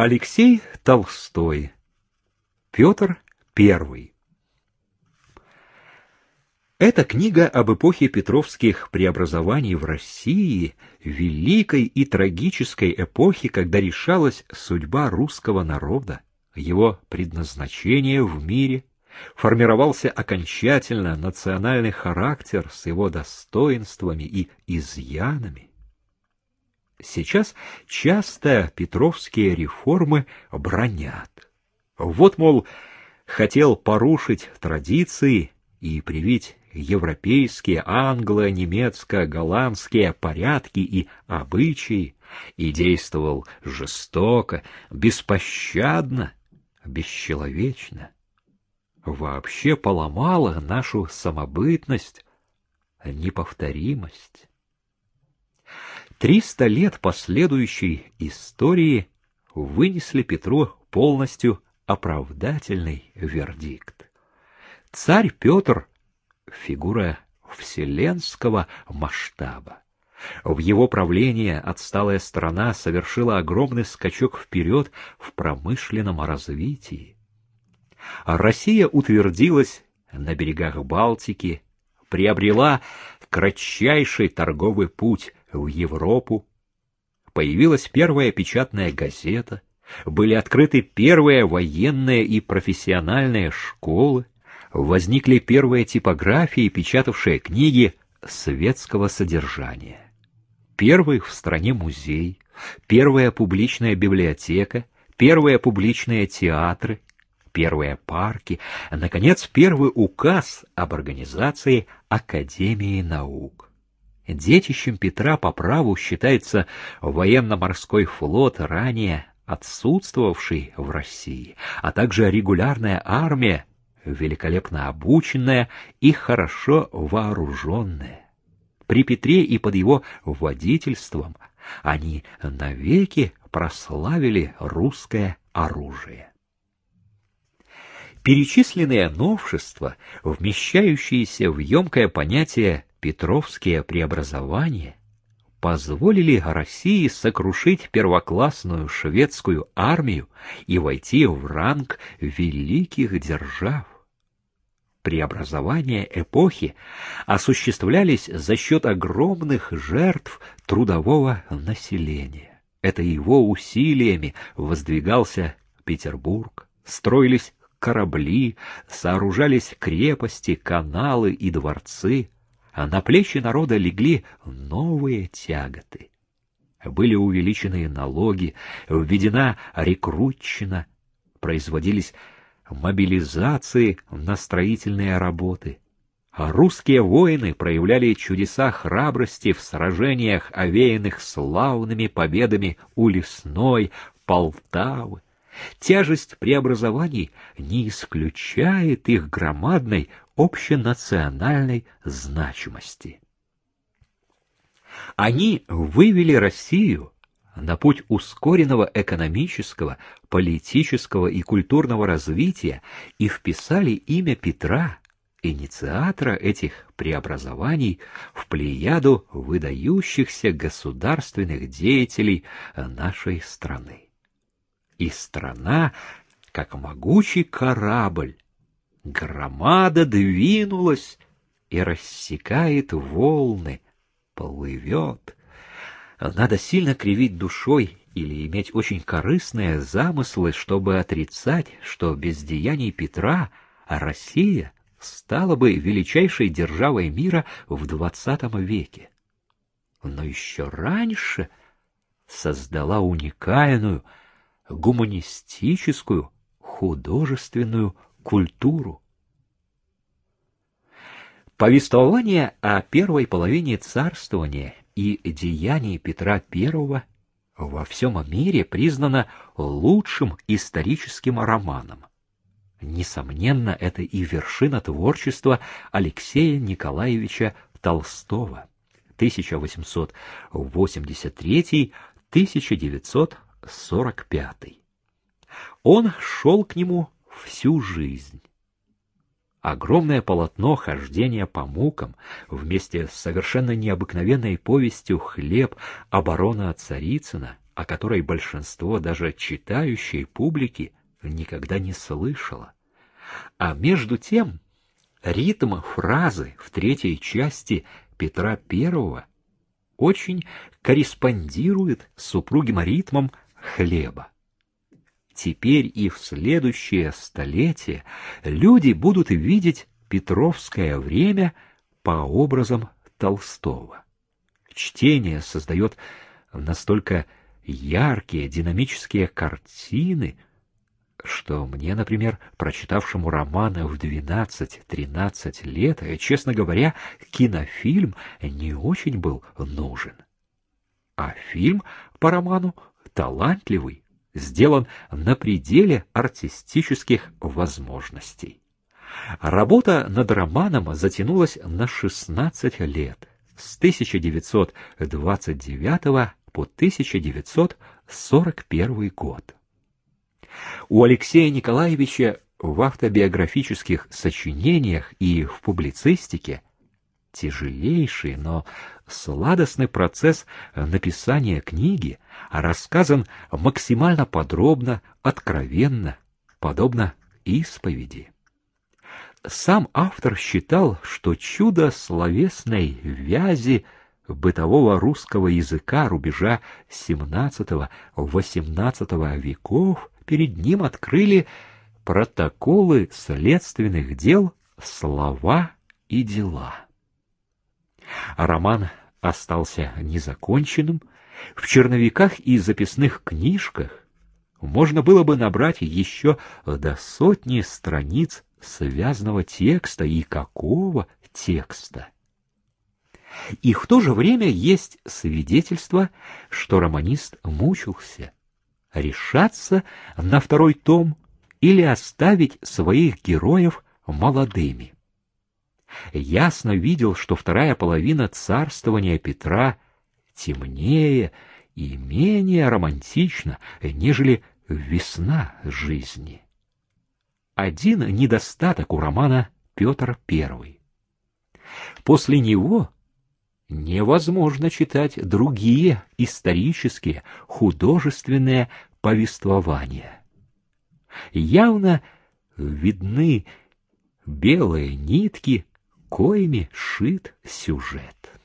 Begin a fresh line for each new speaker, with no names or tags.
Алексей Толстой. Петр I. Эта книга об эпохе петровских преобразований в России, великой и трагической эпохи, когда решалась судьба русского народа, его предназначение в мире, формировался окончательно национальный характер с его достоинствами и изъянами. Сейчас часто петровские реформы бронят. Вот, мол, хотел порушить традиции и привить европейские, англо, немецко, голландские порядки и обычаи, и действовал жестоко, беспощадно, бесчеловечно. Вообще поломала нашу самобытность, неповторимость. Триста лет последующей истории вынесли Петру полностью оправдательный вердикт. Царь Петр — фигура вселенского масштаба. В его правлении отсталая страна совершила огромный скачок вперед в промышленном развитии. Россия утвердилась на берегах Балтики, приобрела кратчайший торговый путь в Европу, появилась первая печатная газета, были открыты первые военные и профессиональные школы, возникли первые типографии, печатавшие книги светского содержания. Первый в стране музей, первая публичная библиотека, первые публичные театры, первые парки, наконец, первый указ об организации Академии наук. Детищем Петра по праву считается военно-морской флот, ранее отсутствовавший в России, а также регулярная армия, великолепно обученная и хорошо вооруженная. При Петре и под его водительством они навеки прославили русское оружие. Перечисленные новшества, вмещающиеся в емкое понятие Петровские преобразования позволили России сокрушить первоклассную шведскую армию и войти в ранг великих держав. Преобразования эпохи осуществлялись за счет огромных жертв трудового населения. Это его усилиями воздвигался Петербург, строились корабли, сооружались крепости, каналы и дворцы, а на плечи народа легли новые тяготы. Были увеличены налоги, введена рекрутчина, производились мобилизации на строительные работы. Русские воины проявляли чудеса храбрости в сражениях, овеянных славными победами у Лесной, Полтавы. Тяжесть преобразований не исключает их громадной общенациональной значимости. Они вывели Россию на путь ускоренного экономического, политического и культурного развития и вписали имя Петра, инициатора этих преобразований, в плеяду выдающихся государственных деятелей нашей страны и страна, как могучий корабль, громада двинулась и рассекает волны, плывет. Надо сильно кривить душой или иметь очень корыстные замыслы, чтобы отрицать, что без деяний Петра Россия стала бы величайшей державой мира в двадцатом веке. Но еще раньше создала уникальную, гуманистическую, художественную культуру. Повествование о первой половине царствования и деяний Петра I во всем мире признано лучшим историческим романом. Несомненно, это и вершина творчества Алексея Николаевича Толстого 1883-1900 45. Он шел к нему всю жизнь. Огромное полотно хождения по мукам вместе с совершенно необыкновенной повестью «Хлеб. Оборона от Царицына» о которой большинство даже читающей публики никогда не слышало. А между тем ритм фразы в третьей части Петра Первого очень корреспондирует с супругим ритмом хлеба. Теперь и в следующее столетие люди будут видеть Петровское время по образам Толстого. Чтение создает настолько яркие динамические картины, что мне, например, прочитавшему романы в 12-13 лет, честно говоря, кинофильм не очень был нужен. А фильм по роману талантливый, сделан на пределе артистических возможностей. Работа над романом затянулась на 16 лет, с 1929 по 1941 год. У Алексея Николаевича в автобиографических сочинениях и в публицистике тяжелейший, но сладостный процесс написания книги рассказан максимально подробно, откровенно, подобно исповеди. Сам автор считал, что чудо словесной вязи бытового русского языка рубежа XVII-XVIII веков перед ним открыли протоколы следственных дел, слова и дела. Роман остался незаконченным, в черновиках и записных книжках можно было бы набрать еще до сотни страниц связанного текста и какого текста. И в то же время есть свидетельство, что романист мучился, решаться на второй том или оставить своих героев молодыми. Ясно видел, что вторая половина царствования Петра темнее и менее романтична, нежели весна жизни. Один недостаток у романа Петр I. После него невозможно читать другие исторические, художественные повествования. Явно видны белые нитки, коими шит сюжет.